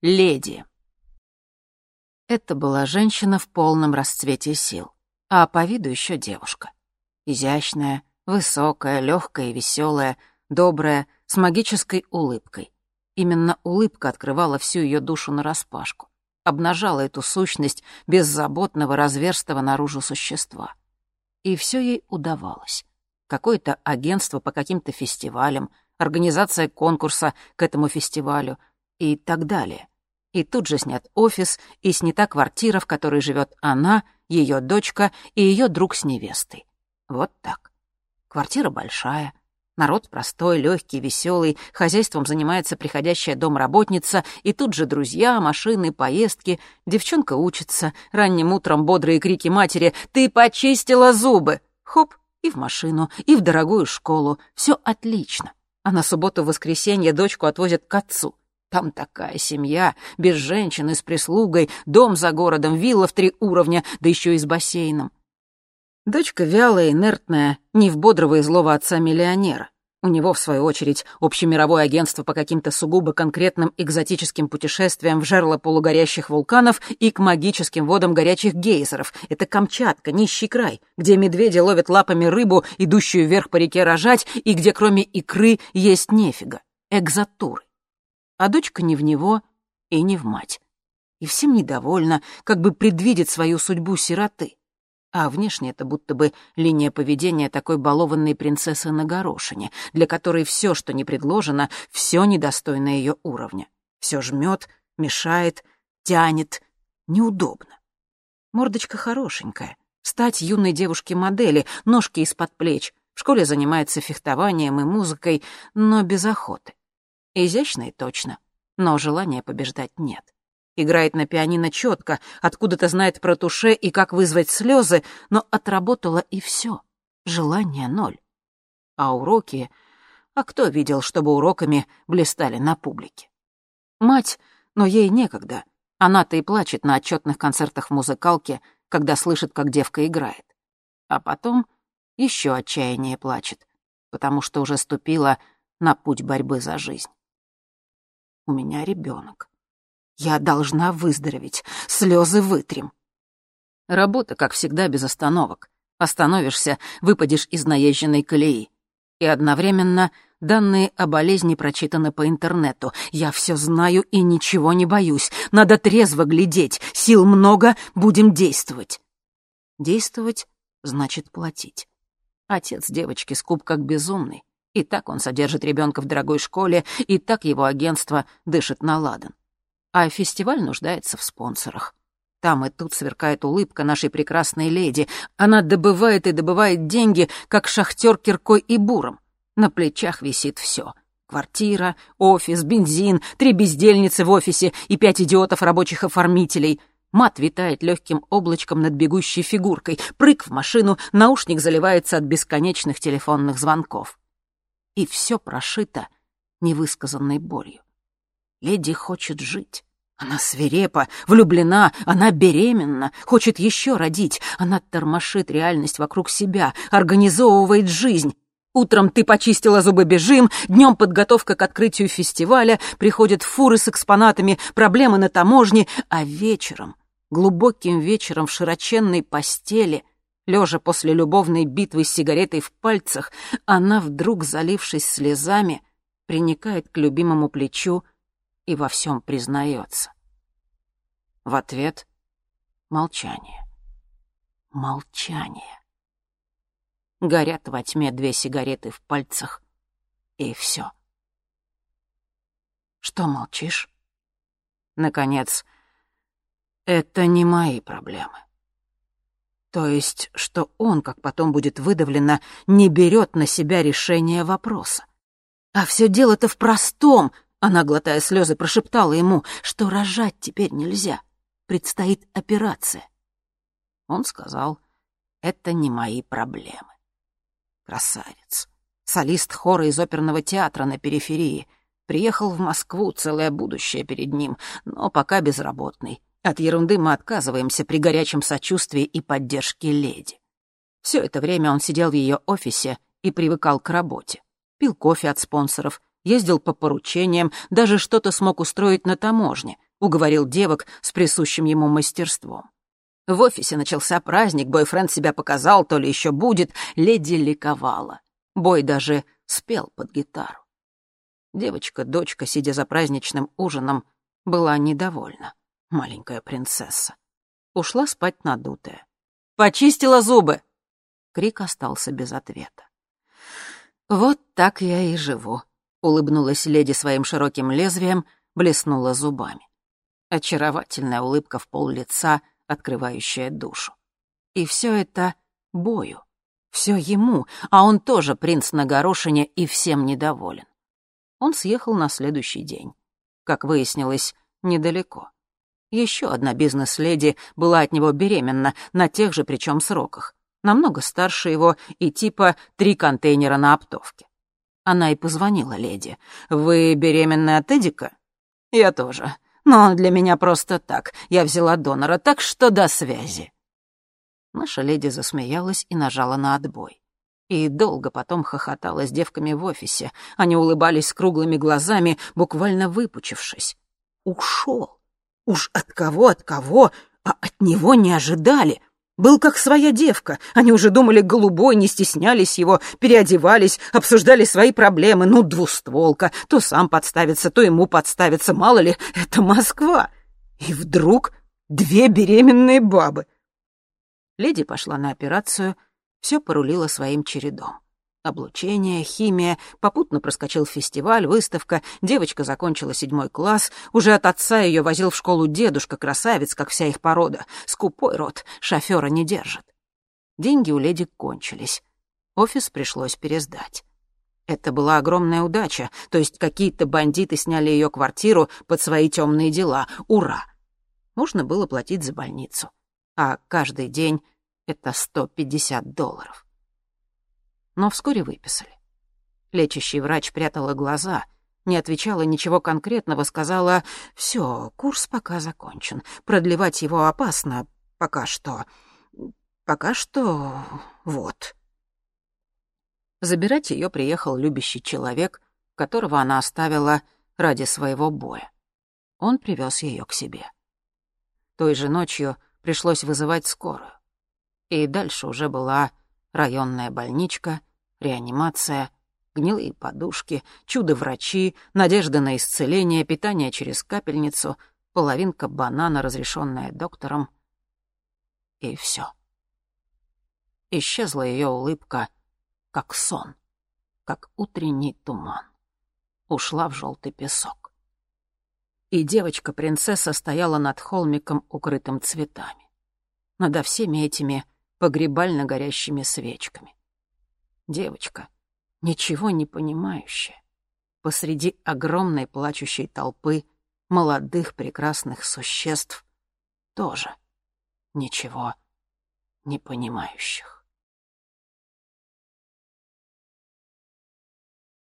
Леди. Это была женщина в полном расцвете сил, а по виду еще девушка. Изящная, высокая, легкая и веселая, добрая, с магической улыбкой. Именно улыбка открывала всю ее душу нараспашку, обнажала эту сущность беззаботного, разверстого наружу существа. И все ей удавалось. Какое-то агентство по каким-то фестивалям, организация конкурса к этому фестивалю и так далее. И тут же снят офис и снята квартира, в которой живет она, ее дочка и ее друг с невестой. Вот так. Квартира большая, Народ простой, легкий, веселый, хозяйством занимается приходящая домработница, и тут же друзья, машины, поездки. Девчонка учится, ранним утром бодрые крики матери «Ты почистила зубы!» Хоп, и в машину, и в дорогую школу. Все отлично. А на субботу-воскресенье дочку отвозят к отцу. Там такая семья, без женщины, с прислугой, дом за городом, вилла в три уровня, да еще и с бассейном. Дочка вялая, инертная, не в бодрого и злого отца-миллионера. У него, в свою очередь, общемировое агентство по каким-то сугубо конкретным экзотическим путешествиям в жерло полугорящих вулканов и к магическим водам горячих гейзеров. Это Камчатка, нищий край, где медведи ловят лапами рыбу, идущую вверх по реке рожать, и где кроме икры есть нефига. Экзотуры. А дочка не в него и не в мать. И всем недовольна, как бы предвидит свою судьбу сироты а внешне это будто бы линия поведения такой балованной принцессы на горошине, для которой все, что не предложено, все недостойно ее уровня. Все жмет, мешает, тянет, неудобно. Мордочка хорошенькая, стать юной девушке-модели, ножки из-под плеч, в школе занимается фехтованием и музыкой, но без охоты. Изящно и точно, но желания побеждать нет. Играет на пианино четко, откуда-то знает про туше и как вызвать слезы, но отработала и все. Желание ноль. А уроки... А кто видел, чтобы уроками блистали на публике? Мать, но ей некогда. Она-то и плачет на отчетных концертах в музыкалке, когда слышит, как девка играет. А потом еще отчаяние плачет, потому что уже ступила на путь борьбы за жизнь. У меня ребенок. Я должна выздороветь. Слезы вытрем. Работа, как всегда, без остановок. Остановишься, выпадешь из наезженной колеи. И одновременно данные о болезни прочитаны по интернету. Я все знаю и ничего не боюсь. Надо трезво глядеть. Сил много, будем действовать. Действовать значит платить. Отец девочки скуп как безумный. И так он содержит ребенка в дорогой школе, и так его агентство дышит на ладан а фестиваль нуждается в спонсорах. Там и тут сверкает улыбка нашей прекрасной леди. Она добывает и добывает деньги, как шахтер киркой и буром. На плечах висит все: Квартира, офис, бензин, три бездельницы в офисе и пять идиотов рабочих оформителей. Мат витает легким облачком над бегущей фигуркой. Прыг в машину, наушник заливается от бесконечных телефонных звонков. И все прошито невысказанной болью. Леди хочет жить. Она свирепа, влюблена, она беременна, хочет еще родить. Она тормошит реальность вокруг себя, организовывает жизнь. Утром ты почистила зубы бежим, днем подготовка к открытию фестиваля, приходят фуры с экспонатами, проблемы на таможне, а вечером, глубоким вечером в широченной постели, лежа после любовной битвы с сигаретой в пальцах, она, вдруг залившись слезами, приникает к любимому плечу и во всем признается. В ответ — молчание. Молчание. Горят во тьме две сигареты в пальцах, и все. Что молчишь? Наконец, это не мои проблемы. То есть, что он, как потом будет выдавлено, не берет на себя решение вопроса. А все дело-то в простом — она, глотая слезы, прошептала ему, что рожать теперь нельзя. Предстоит операция. Он сказал, это не мои проблемы. Красавец. Солист хора из оперного театра на периферии. Приехал в Москву, целое будущее перед ним, но пока безработный. От ерунды мы отказываемся при горячем сочувствии и поддержке леди. Все это время он сидел в ее офисе и привыкал к работе. Пил кофе от спонсоров, ездил по поручениям, даже что-то смог устроить на таможне, — уговорил девок с присущим ему мастерством. В офисе начался праздник, бойфренд себя показал, то ли еще будет, леди ликовала. Бой даже спел под гитару. Девочка-дочка, сидя за праздничным ужином, была недовольна, маленькая принцесса. Ушла спать надутая. «Почистила зубы!» Крик остался без ответа. «Вот так я и живу», — улыбнулась леди своим широким лезвием, блеснула зубами. Очаровательная улыбка в пол лица, открывающая душу. И все это бою. Все ему, а он тоже принц на горошине и всем недоволен. Он съехал на следующий день. Как выяснилось, недалеко. Еще одна бизнес-леди была от него беременна, на тех же причем сроках. Намного старше его и типа три контейнера на оптовке. Она и позвонила леди. «Вы беременны от Эдика?» «Я тоже. Но он для меня просто так. Я взяла донора, так что до связи». Наша леди засмеялась и нажала на отбой. И долго потом хохотала с девками в офисе. Они улыбались круглыми глазами, буквально выпучившись. Ушел. Уж от кого, от кого, а от него не ожидали. Был как своя девка. Они уже думали голубой, не стеснялись его, переодевались, обсуждали свои проблемы. Ну, двустволка. То сам подставится, то ему подставится. Мало ли, это Москва. И вдруг две беременные бабы. Леди пошла на операцию — все порулило своим чередом. Облучение, химия, попутно проскочил фестиваль, выставка, девочка закончила седьмой класс, уже от отца ее возил в школу дедушка, красавец, как вся их порода. Скупой рот, шофера не держит. Деньги у леди кончились. Офис пришлось пересдать. Это была огромная удача, то есть какие-то бандиты сняли ее квартиру под свои темные дела. Ура! Нужно было платить за больницу. А каждый день это 150 долларов. Но вскоре выписали. Лечащий врач прятала глаза, не отвечала ничего конкретного, сказала, «Все, курс пока закончен, продлевать его опасно, пока что. Пока что... вот». Забирать ее приехал любящий человек, которого она оставила ради своего боя. Он привез ее к себе. Той же ночью пришлось вызывать скорую. И дальше уже была районная больничка, реанимация, гнилые подушки, чудо-врачи, надежда на исцеление, питание через капельницу, половинка банана, разрешенная доктором. И все. Исчезла ее улыбка, как сон, как утренний туман. Ушла в желтый песок. И девочка-принцесса стояла над холмиком, укрытым цветами. Надо всеми этими погребально горящими свечками. Девочка, ничего не понимающая, посреди огромной плачущей толпы молодых прекрасных существ, тоже ничего не понимающих.